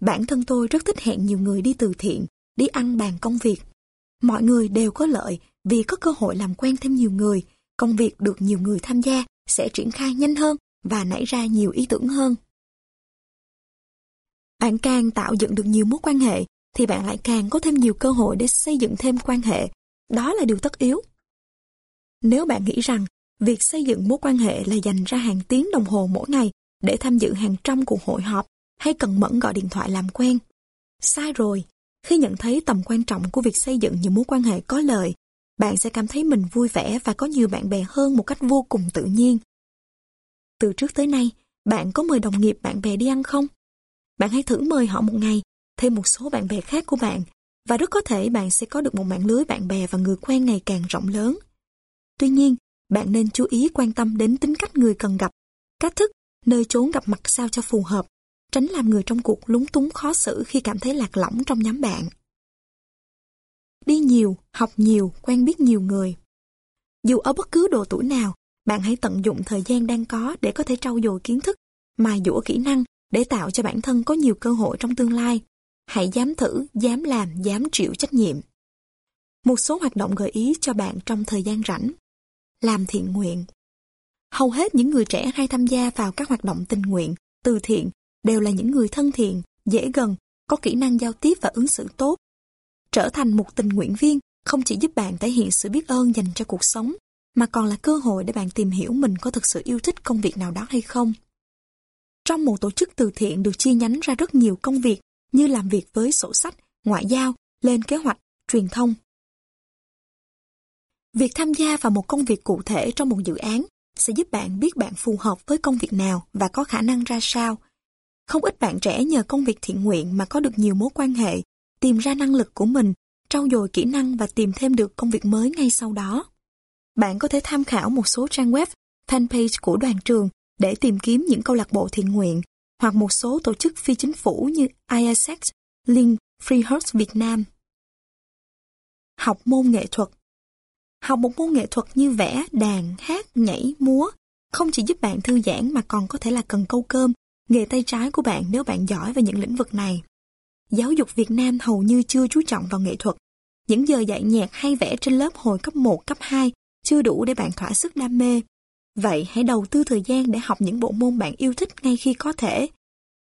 Bản thân tôi rất thích hẹn nhiều người đi từ thiện, đi ăn bàn công việc. Mọi người đều có lợi vì có cơ hội làm quen thêm nhiều người, công việc được nhiều người tham gia sẽ triển khai nhanh hơn và nảy ra nhiều ý tưởng hơn. Bạn càng tạo dựng được nhiều mối quan hệ thì bạn lại càng có thêm nhiều cơ hội để xây dựng thêm quan hệ. Đó là điều tất yếu. Nếu bạn nghĩ rằng việc xây dựng mối quan hệ là dành ra hàng tiếng đồng hồ mỗi ngày để tham dự hàng trăm cuộc hội họp hay cần mẫn gọi điện thoại làm quen, Sai rồi, khi nhận thấy tầm quan trọng của việc xây dựng những mối quan hệ có lợi, bạn sẽ cảm thấy mình vui vẻ và có nhiều bạn bè hơn một cách vô cùng tự nhiên. Từ trước tới nay, bạn có mời đồng nghiệp bạn bè đi ăn không? Bạn hãy thử mời họ một ngày, thêm một số bạn bè khác của bạn, và rất có thể bạn sẽ có được một mạng lưới bạn bè và người quen ngày càng rộng lớn. Tuy nhiên, bạn nên chú ý quan tâm đến tính cách người cần gặp, cách thức, nơi trốn gặp mặt sao cho phù hợp, tránh làm người trong cuộc lúng túng khó xử khi cảm thấy lạc lõng trong nhóm bạn. Đi nhiều, học nhiều, quen biết nhiều người. Dù ở bất cứ độ tuổi nào, bạn hãy tận dụng thời gian đang có để có thể trau dồi kiến thức, mài dũa kỹ năng để tạo cho bản thân có nhiều cơ hội trong tương lai. Hãy dám thử, dám làm, dám chịu trách nhiệm. Một số hoạt động gợi ý cho bạn trong thời gian rảnh. Làm thiện nguyện. Hầu hết những người trẻ hay tham gia vào các hoạt động tình nguyện, từ thiện đều là những người thân thiện, dễ gần, có kỹ năng giao tiếp và ứng xử tốt. Trở thành một tình nguyện viên không chỉ giúp bạn thể hiện sự biết ơn dành cho cuộc sống, mà còn là cơ hội để bạn tìm hiểu mình có thực sự yêu thích công việc nào đó hay không. Trong một tổ chức từ thiện được chia nhánh ra rất nhiều công việc như làm việc với sổ sách, ngoại giao, lên kế hoạch, truyền thông. Việc tham gia vào một công việc cụ thể trong một dự án sẽ giúp bạn biết bạn phù hợp với công việc nào và có khả năng ra sao. Không ít bạn trẻ nhờ công việc thiện nguyện mà có được nhiều mối quan hệ, tìm ra năng lực của mình, trau dồi kỹ năng và tìm thêm được công việc mới ngay sau đó. Bạn có thể tham khảo một số trang web, fanpage của đoàn trường để tìm kiếm những câu lạc bộ thiện nguyện hoặc một số tổ chức phi chính phủ như ISX, Link, Free Hearts Việt Nam. Học môn nghệ thuật Học một môn nghệ thuật như vẽ, đàn, hát, nhảy, múa không chỉ giúp bạn thư giãn mà còn có thể là cần câu cơm, nghề tay trái của bạn nếu bạn giỏi về những lĩnh vực này. Giáo dục Việt Nam hầu như chưa chú trọng vào nghệ thuật. Những giờ dạy nhạc hay vẽ trên lớp hồi cấp 1, cấp 2 chưa đủ để bạn thỏa sức đam mê. Vậy hãy đầu tư thời gian để học những bộ môn bạn yêu thích ngay khi có thể.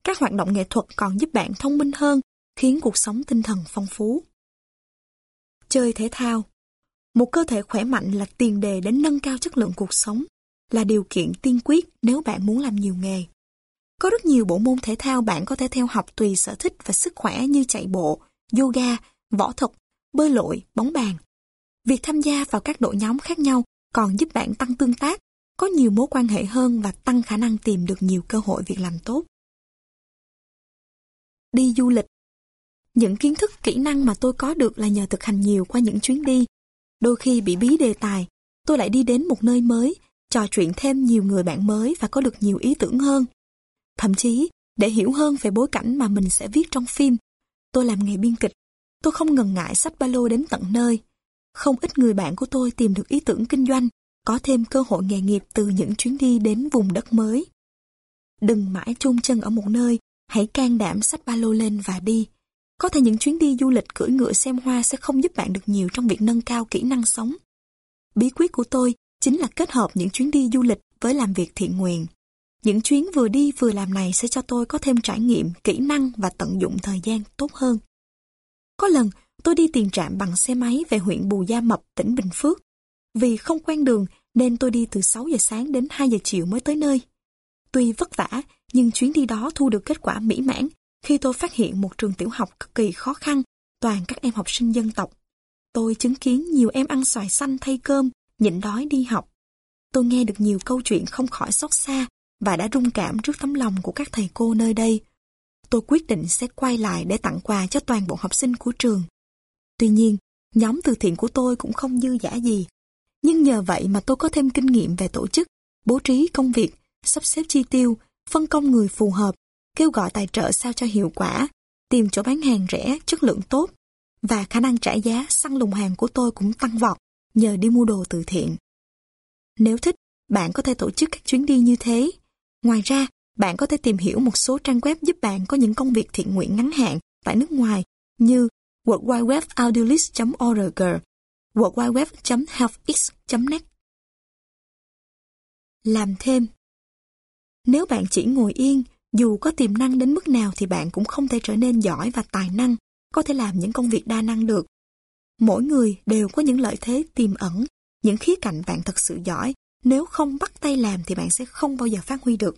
Các hoạt động nghệ thuật còn giúp bạn thông minh hơn, khiến cuộc sống tinh thần phong phú. Chơi thể thao một cơ thể khỏe mạnh là tiền đề để nâng cao chất lượng cuộc sống, là điều kiện tiên quyết nếu bạn muốn làm nhiều nghề. Có rất nhiều bộ môn thể thao bạn có thể theo học tùy sở thích và sức khỏe như chạy bộ, yoga, võ thuật, bơi lội, bóng bàn. Việc tham gia vào các đội nhóm khác nhau còn giúp bạn tăng tương tác, có nhiều mối quan hệ hơn và tăng khả năng tìm được nhiều cơ hội việc làm tốt. Đi du lịch Những kiến thức, kỹ năng mà tôi có được là nhờ thực hành nhiều qua những chuyến đi. Đôi khi bị bí đề tài, tôi lại đi đến một nơi mới, trò chuyện thêm nhiều người bạn mới và có được nhiều ý tưởng hơn. Thậm chí, để hiểu hơn về bối cảnh mà mình sẽ viết trong phim, tôi làm nghề biên kịch. Tôi không ngần ngại sách ba lô đến tận nơi. Không ít người bạn của tôi tìm được ý tưởng kinh doanh, có thêm cơ hội nghề nghiệp từ những chuyến đi đến vùng đất mới. Đừng mãi chôn chân ở một nơi, hãy can đảm sách ba lô lên và đi. Có thể những chuyến đi du lịch cưỡi ngựa xem hoa sẽ không giúp bạn được nhiều trong việc nâng cao kỹ năng sống. Bí quyết của tôi chính là kết hợp những chuyến đi du lịch với làm việc thiện nguyện. Những chuyến vừa đi vừa làm này sẽ cho tôi có thêm trải nghiệm, kỹ năng và tận dụng thời gian tốt hơn. Có lần, tôi đi tiền trạm bằng xe máy về huyện Bù Gia Mập, tỉnh Bình Phước. Vì không quen đường nên tôi đi từ 6 giờ sáng đến 2 giờ chiều mới tới nơi. Tuy vất vả, nhưng chuyến đi đó thu được kết quả mỹ mãn khi tôi phát hiện một trường tiểu học cực kỳ khó khăn, toàn các em học sinh dân tộc. Tôi chứng kiến nhiều em ăn xoài xanh thay cơm, nhịn đói đi học. Tôi nghe được nhiều câu chuyện không khỏi xót xa và đã rung cảm trước tấm lòng của các thầy cô nơi đây. Tôi quyết định sẽ quay lại để tặng quà cho toàn bộ học sinh của trường. Tuy nhiên, nhóm từ thiện của tôi cũng không dư giả gì. Nhưng nhờ vậy mà tôi có thêm kinh nghiệm về tổ chức, bố trí công việc, sắp xếp chi tiêu, phân công người phù hợp, kêu gọi tài trợ sao cho hiệu quả, tìm chỗ bán hàng rẻ, chất lượng tốt. Và khả năng trả giá săn lùng hàng của tôi cũng tăng vọt nhờ đi mua đồ từ thiện. Nếu thích, bạn có thể tổ chức các chuyến đi như thế. Ngoài ra, bạn có thể tìm hiểu một số trang web giúp bạn có những công việc thiện nguyện ngắn hạn tại nước ngoài như worldwidewebaudiolist.org, worldwideweb.healthx.net. Làm thêm Nếu bạn chỉ ngồi yên, dù có tiềm năng đến mức nào thì bạn cũng không thể trở nên giỏi và tài năng, có thể làm những công việc đa năng được. Mỗi người đều có những lợi thế tiềm ẩn, những khía cạnh bạn thật sự giỏi, nếu không bắt tay làm thì bạn sẽ không bao giờ phát huy được.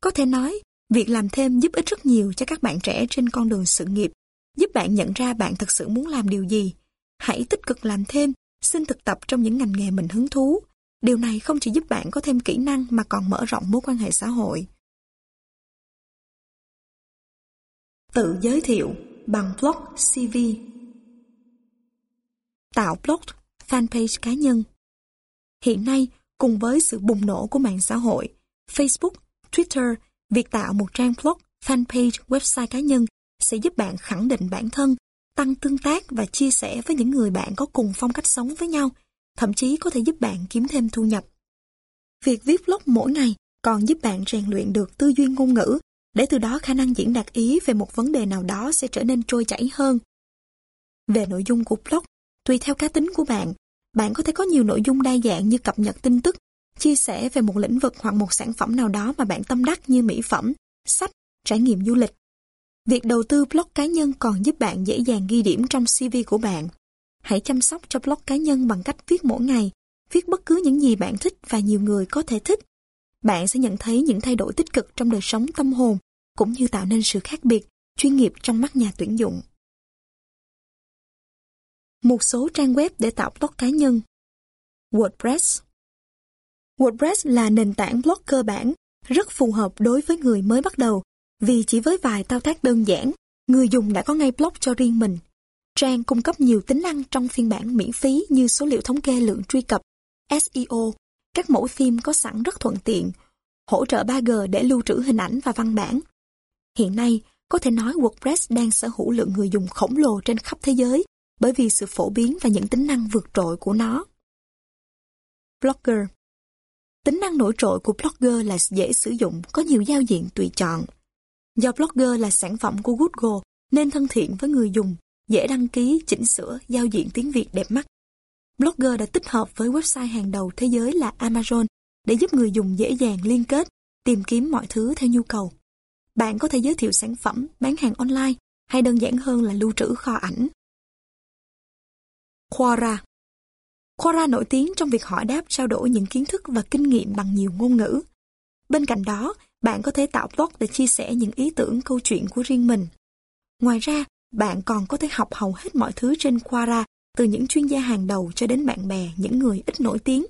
Có thể nói, việc làm thêm giúp ích rất nhiều cho các bạn trẻ trên con đường sự nghiệp giúp bạn nhận ra bạn thật sự muốn làm điều gì. Hãy tích cực làm thêm, xin thực tập trong những ngành nghề mình hứng thú. Điều này không chỉ giúp bạn có thêm kỹ năng mà còn mở rộng mối quan hệ xã hội. Tự giới thiệu bằng blog CV Tạo blog, fanpage cá nhân Hiện nay, cùng với sự bùng nổ của mạng xã hội, Facebook, Twitter, việc tạo một trang blog, fanpage, website cá nhân sẽ giúp bạn khẳng định bản thân, tăng tương tác và chia sẻ với những người bạn có cùng phong cách sống với nhau, thậm chí có thể giúp bạn kiếm thêm thu nhập. Việc viết blog mỗi ngày còn giúp bạn rèn luyện được tư duy ngôn ngữ, để từ đó khả năng diễn đạt ý về một vấn đề nào đó sẽ trở nên trôi chảy hơn. Về nội dung của blog, tùy theo cá tính của bạn, bạn có thể có nhiều nội dung đa dạng như cập nhật tin tức, chia sẻ về một lĩnh vực hoặc một sản phẩm nào đó mà bạn tâm đắc như mỹ phẩm, sách, trải nghiệm du lịch. Việc đầu tư blog cá nhân còn giúp bạn dễ dàng ghi điểm trong CV của bạn. Hãy chăm sóc cho blog cá nhân bằng cách viết mỗi ngày, viết bất cứ những gì bạn thích và nhiều người có thể thích. Bạn sẽ nhận thấy những thay đổi tích cực trong đời sống tâm hồn, cũng như tạo nên sự khác biệt, chuyên nghiệp trong mắt nhà tuyển dụng. Một số trang web để tạo blog cá nhân WordPress WordPress là nền tảng blog cơ bản, rất phù hợp đối với người mới bắt đầu, vì chỉ với vài thao tác đơn giản, người dùng đã có ngay blog cho riêng mình. Trang cung cấp nhiều tính năng trong phiên bản miễn phí như số liệu thống kê lượng truy cập, SEO, các mẫu phim có sẵn rất thuận tiện, hỗ trợ 3G để lưu trữ hình ảnh và văn bản. Hiện nay, có thể nói WordPress đang sở hữu lượng người dùng khổng lồ trên khắp thế giới bởi vì sự phổ biến và những tính năng vượt trội của nó. Blogger Tính năng nổi trội của Blogger là dễ sử dụng, có nhiều giao diện tùy chọn. Do Blogger là sản phẩm của Google nên thân thiện với người dùng, dễ đăng ký, chỉnh sửa, giao diện tiếng Việt đẹp mắt. Blogger đã tích hợp với website hàng đầu thế giới là Amazon để giúp người dùng dễ dàng liên kết, tìm kiếm mọi thứ theo nhu cầu. Bạn có thể giới thiệu sản phẩm, bán hàng online hay đơn giản hơn là lưu trữ kho ảnh. Quora Quora nổi tiếng trong việc hỏi đáp trao đổi những kiến thức và kinh nghiệm bằng nhiều ngôn ngữ. Bên cạnh đó, bạn có thể tạo blog để chia sẻ những ý tưởng câu chuyện của riêng mình. Ngoài ra, bạn còn có thể học hầu hết mọi thứ trên Quora từ những chuyên gia hàng đầu cho đến bạn bè, những người ít nổi tiếng.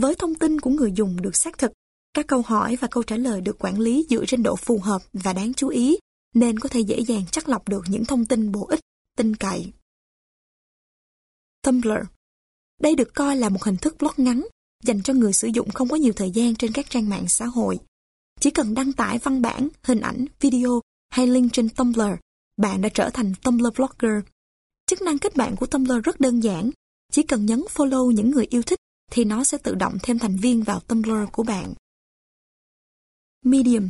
Với thông tin của người dùng được xác thực, các câu hỏi và câu trả lời được quản lý dựa trên độ phù hợp và đáng chú ý, nên có thể dễ dàng chắc lọc được những thông tin bổ ích, tin cậy. Tumblr Đây được coi là một hình thức blog ngắn, dành cho người sử dụng không có nhiều thời gian trên các trang mạng xã hội. Chỉ cần đăng tải văn bản, hình ảnh, video hay link trên Tumblr, bạn đã trở thành Tumblr Blogger. Chức năng kết bạn của Tumblr rất đơn giản, chỉ cần nhấn follow những người yêu thích thì nó sẽ tự động thêm thành viên vào Tumblr của bạn. Medium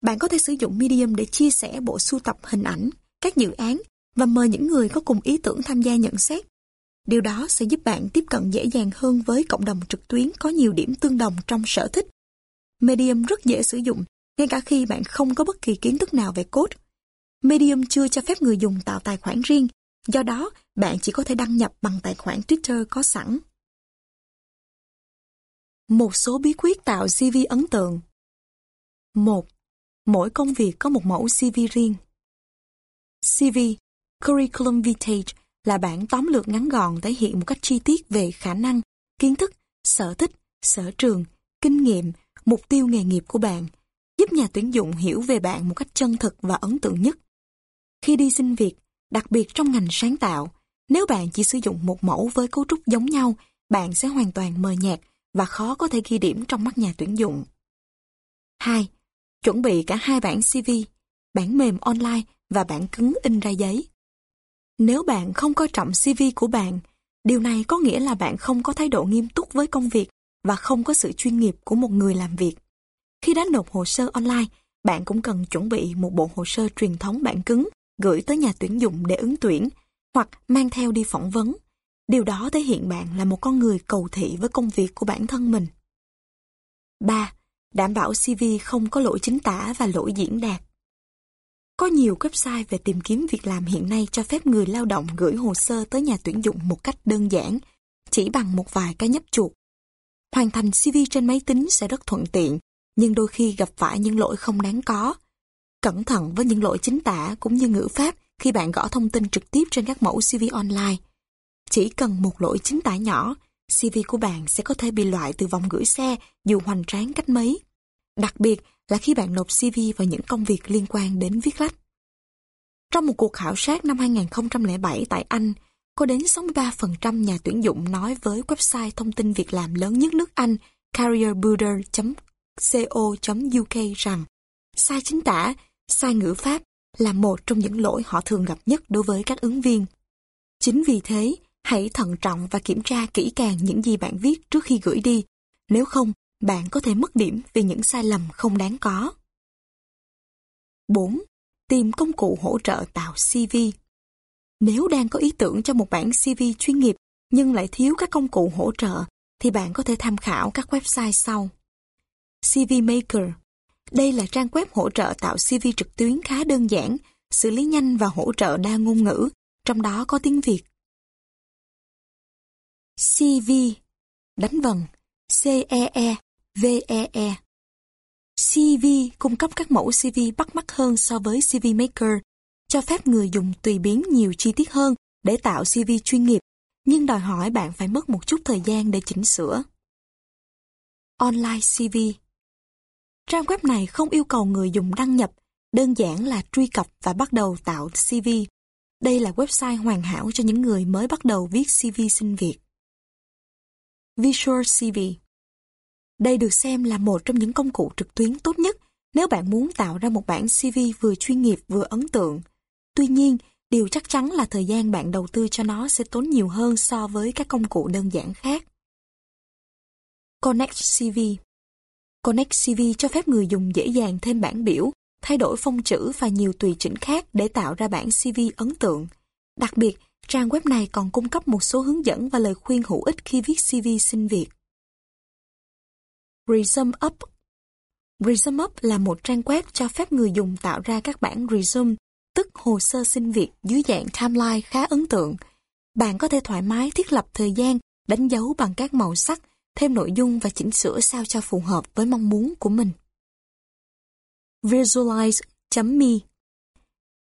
Bạn có thể sử dụng Medium để chia sẻ bộ sưu tập hình ảnh, các dự án và mời những người có cùng ý tưởng tham gia nhận xét. Điều đó sẽ giúp bạn tiếp cận dễ dàng hơn với cộng đồng trực tuyến có nhiều điểm tương đồng trong sở thích. Medium rất dễ sử dụng, ngay cả khi bạn không có bất kỳ kiến thức nào về code. Medium chưa cho phép người dùng tạo tài khoản riêng, do đó bạn chỉ có thể đăng nhập bằng tài khoản Twitter có sẵn. Một số bí quyết tạo CV ấn tượng 1. Mỗi công việc có một mẫu CV riêng. CV, Curriculum Vitae, là bản tóm lược ngắn gọn thể hiện một cách chi tiết về khả năng, kiến thức, sở thích, sở trường, kinh nghiệm, mục tiêu nghề nghiệp của bạn, giúp nhà tuyển dụng hiểu về bạn một cách chân thực và ấn tượng nhất. Khi đi xin việc, đặc biệt trong ngành sáng tạo, nếu bạn chỉ sử dụng một mẫu với cấu trúc giống nhau, bạn sẽ hoàn toàn mờ nhạt và khó có thể ghi điểm trong mắt nhà tuyển dụng. 2. Chuẩn bị cả hai bản CV, bản mềm online và bản cứng in ra giấy. Nếu bạn không coi trọng CV của bạn, điều này có nghĩa là bạn không có thái độ nghiêm túc với công việc và không có sự chuyên nghiệp của một người làm việc. Khi đã nộp hồ sơ online, bạn cũng cần chuẩn bị một bộ hồ sơ truyền thống bản cứng gửi tới nhà tuyển dụng để ứng tuyển hoặc mang theo đi phỏng vấn. Điều đó thể hiện bạn là một con người cầu thị với công việc của bản thân mình. 3. Đảm bảo CV không có lỗi chính tả và lỗi diễn đạt. Có nhiều website về tìm kiếm việc làm hiện nay cho phép người lao động gửi hồ sơ tới nhà tuyển dụng một cách đơn giản, chỉ bằng một vài cái nhấp chuột. Hoàn thành CV trên máy tính sẽ rất thuận tiện, nhưng đôi khi gặp phải những lỗi không đáng có. Cẩn thận với những lỗi chính tả cũng như ngữ pháp khi bạn gõ thông tin trực tiếp trên các mẫu CV online. Chỉ cần một lỗi chính tả nhỏ, CV của bạn sẽ có thể bị loại từ vòng gửi xe dù hoành tráng cách mấy. Đặc biệt là khi bạn nộp CV vào những công việc liên quan đến viết lách. Trong một cuộc khảo sát năm 2007 tại Anh, có đến 63% nhà tuyển dụng nói với website thông tin việc làm lớn nhất nước Anh careerbuilder.co.uk rằng sai chính tả, sai ngữ pháp là một trong những lỗi họ thường gặp nhất đối với các ứng viên. Chính vì thế, hãy thận trọng và kiểm tra kỹ càng những gì bạn viết trước khi gửi đi. Nếu không, bạn có thể mất điểm vì những sai lầm không đáng có. 4. Tìm công cụ hỗ trợ tạo CV Nếu đang có ý tưởng cho một bản CV chuyên nghiệp nhưng lại thiếu các công cụ hỗ trợ, thì bạn có thể tham khảo các website sau. CV Maker Đây là trang web hỗ trợ tạo CV trực tuyến khá đơn giản, xử lý nhanh và hỗ trợ đa ngôn ngữ, trong đó có tiếng Việt. CV Đánh vần C-E-E V-E-E -E. CV cung cấp các mẫu CV bắt mắt hơn so với CV Maker, cho phép người dùng tùy biến nhiều chi tiết hơn để tạo CV chuyên nghiệp, nhưng đòi hỏi bạn phải mất một chút thời gian để chỉnh sửa. Online CV Trang web này không yêu cầu người dùng đăng nhập, đơn giản là truy cập và bắt đầu tạo CV. Đây là website hoàn hảo cho những người mới bắt đầu viết CV xin việc. Visual CV đây được xem là một trong những công cụ trực tuyến tốt nhất nếu bạn muốn tạo ra một bản CV vừa chuyên nghiệp vừa ấn tượng. Tuy nhiên, điều chắc chắn là thời gian bạn đầu tư cho nó sẽ tốn nhiều hơn so với các công cụ đơn giản khác. Connect CV Connect CV cho phép người dùng dễ dàng thêm bản biểu, thay đổi phông chữ và nhiều tùy chỉnh khác để tạo ra bản CV ấn tượng. Đặc biệt, trang web này còn cung cấp một số hướng dẫn và lời khuyên hữu ích khi viết CV xin việc. Resume Up Resume Up là một trang web cho phép người dùng tạo ra các bản resume, tức hồ sơ xin việc dưới dạng timeline khá ấn tượng. Bạn có thể thoải mái thiết lập thời gian, đánh dấu bằng các màu sắc, thêm nội dung và chỉnh sửa sao cho phù hợp với mong muốn của mình. Visualize.me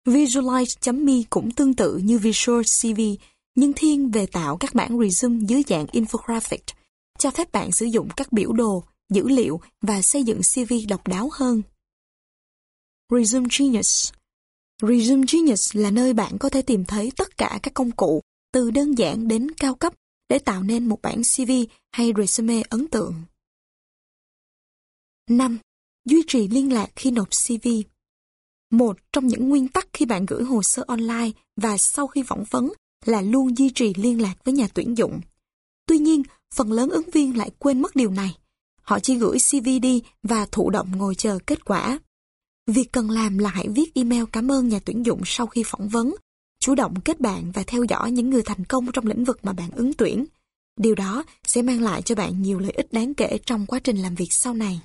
Visualize.me cũng tương tự như Visual CV, nhưng thiên về tạo các bản resume dưới dạng infographic, cho phép bạn sử dụng các biểu đồ, dữ liệu và xây dựng CV độc đáo hơn. Resume Genius Resume Genius là nơi bạn có thể tìm thấy tất cả các công cụ từ đơn giản đến cao cấp để tạo nên một bản CV hay resume ấn tượng. 5. Duy trì liên lạc khi nộp CV một trong những nguyên tắc khi bạn gửi hồ sơ online và sau khi phỏng vấn là luôn duy trì liên lạc với nhà tuyển dụng. Tuy nhiên, phần lớn ứng viên lại quên mất điều này. Họ chỉ gửi CV đi và thụ động ngồi chờ kết quả. Việc cần làm là hãy viết email cảm ơn nhà tuyển dụng sau khi phỏng vấn, chủ động kết bạn và theo dõi những người thành công trong lĩnh vực mà bạn ứng tuyển. Điều đó sẽ mang lại cho bạn nhiều lợi ích đáng kể trong quá trình làm việc sau này.